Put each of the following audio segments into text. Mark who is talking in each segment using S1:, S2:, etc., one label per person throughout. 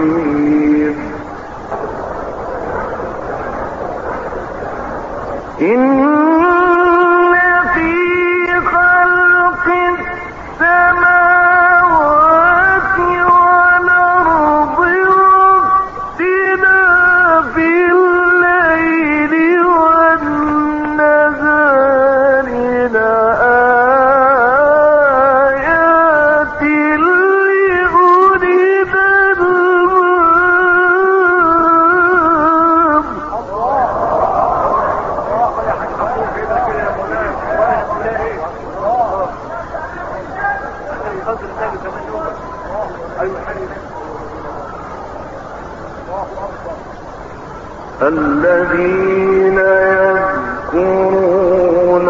S1: الرقيب الذين يذكرون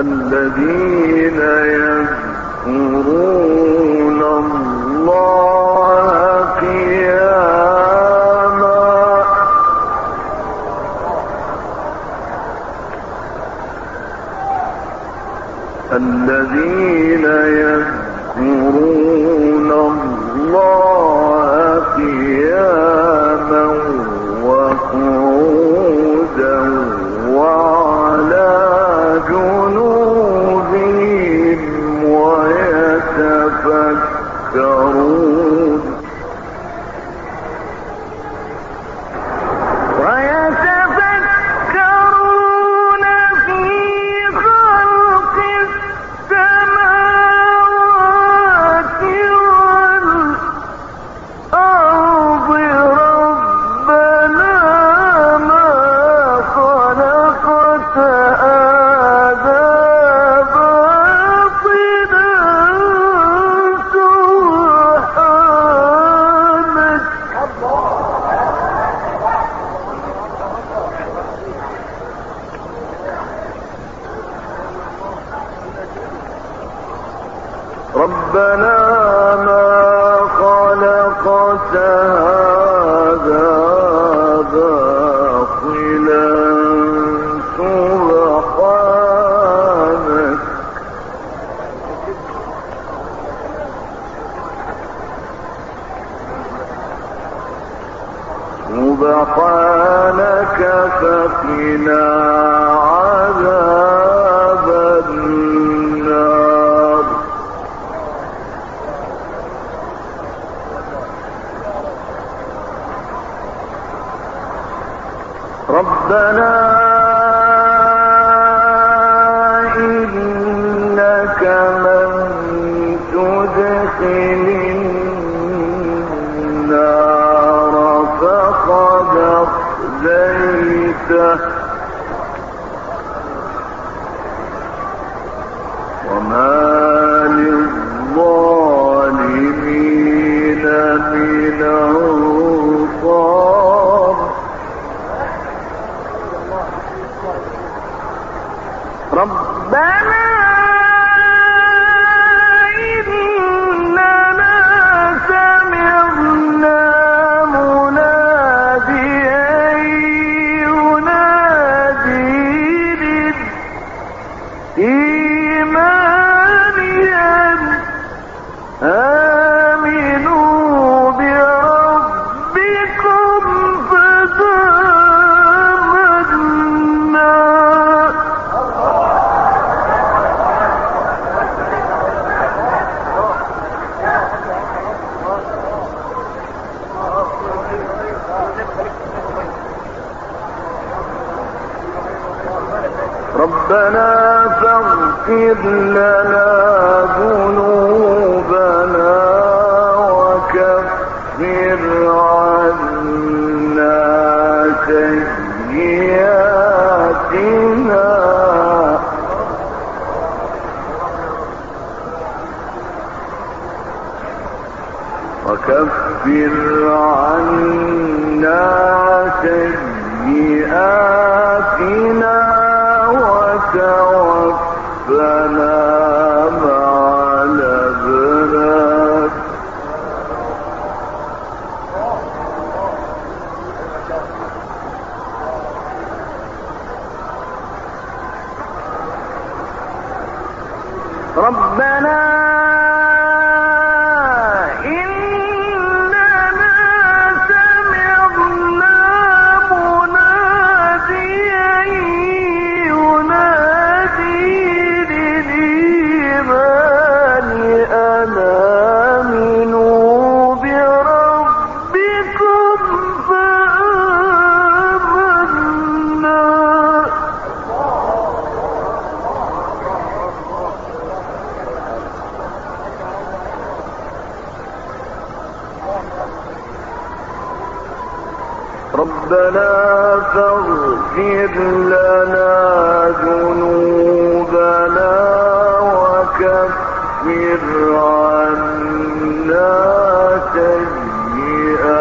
S1: الذين يذكرون Amen. ربنا فاغفر لنا ذنوبنا وكفر عنا سيئاتنا. وكفر ربنا فاغفر لنا ذنوبنا وكفر عنا سيئاتنا.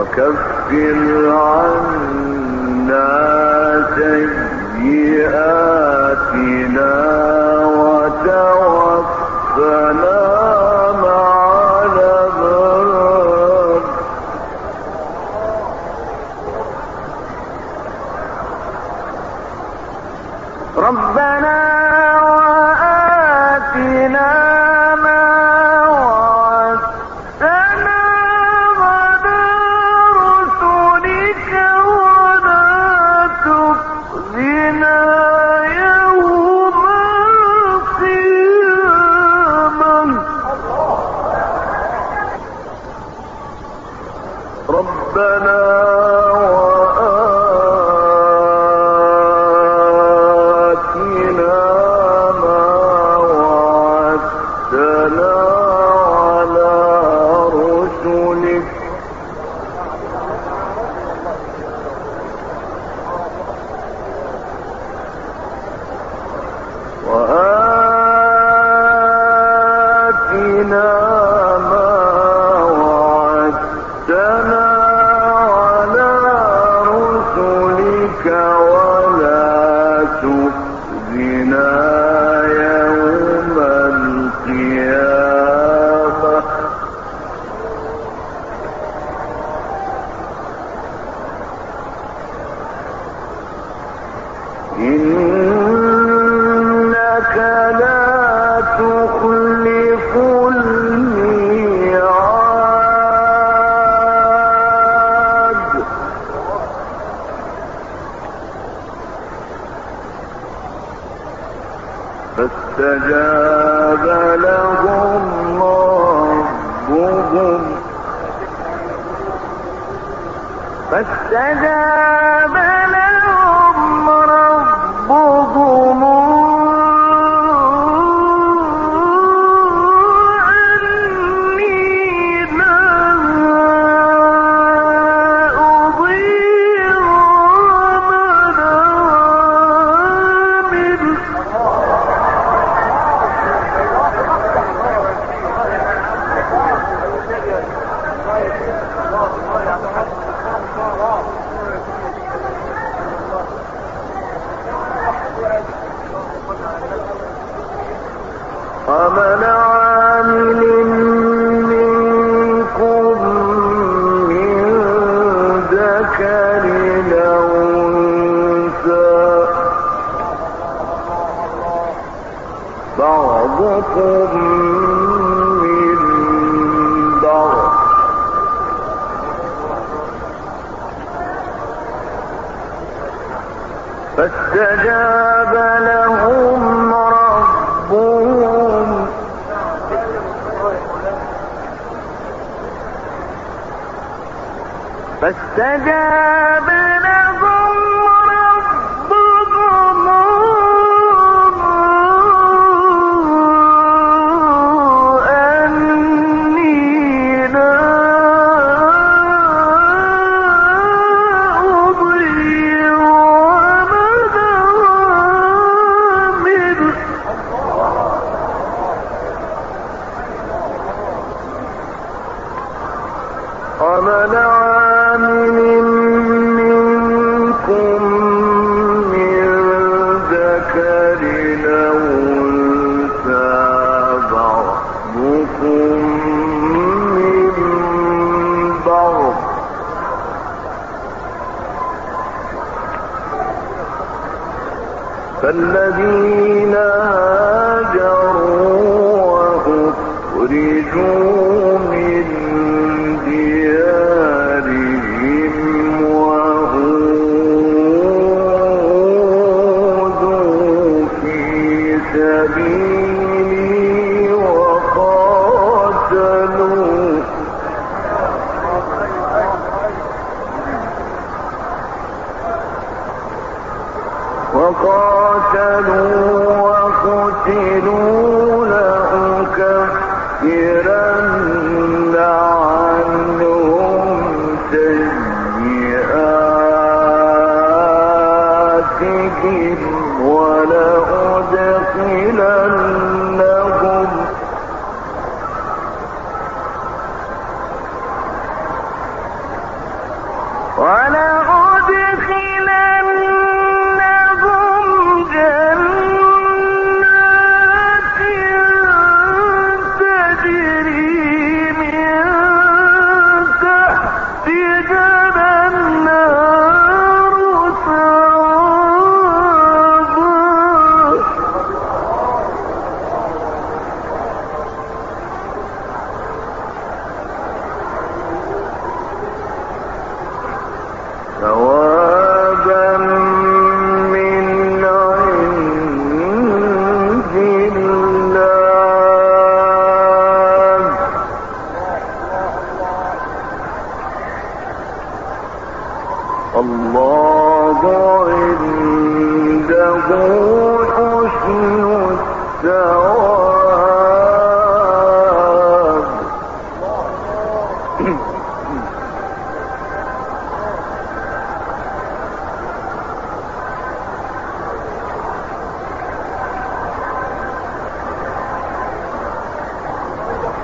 S1: وكفر عنا سيئاتنا. فاستجاب لهم ربهم. فاستجاب ربنا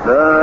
S1: The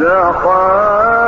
S1: دحاها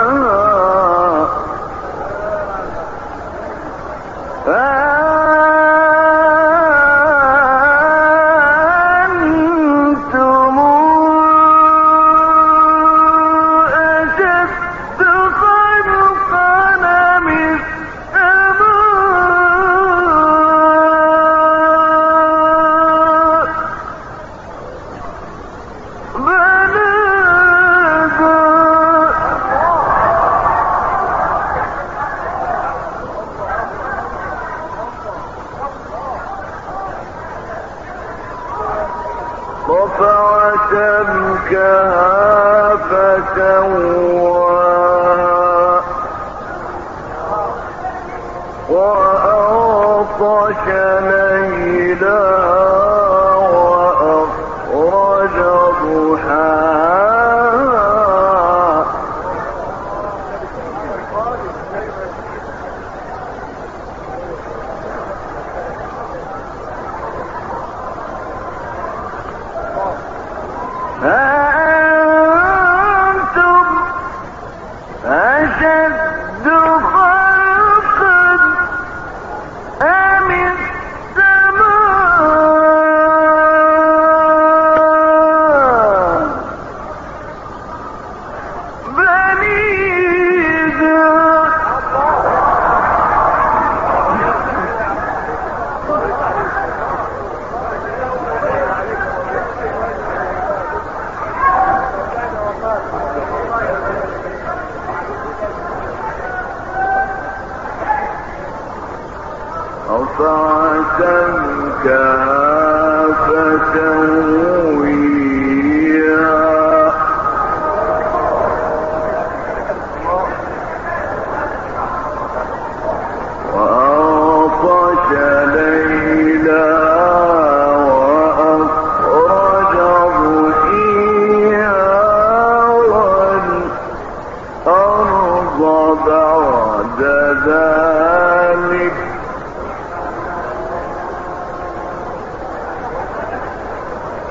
S1: وأغطش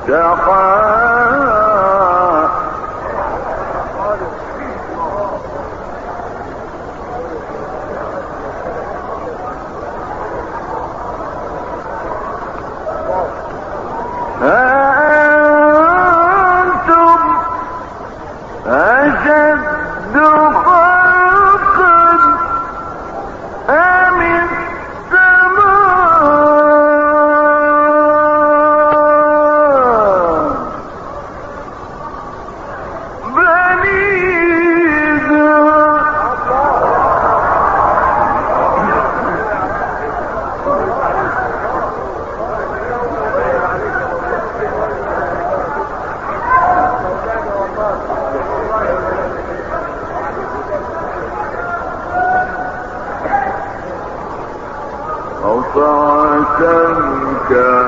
S1: دخل كان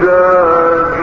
S1: the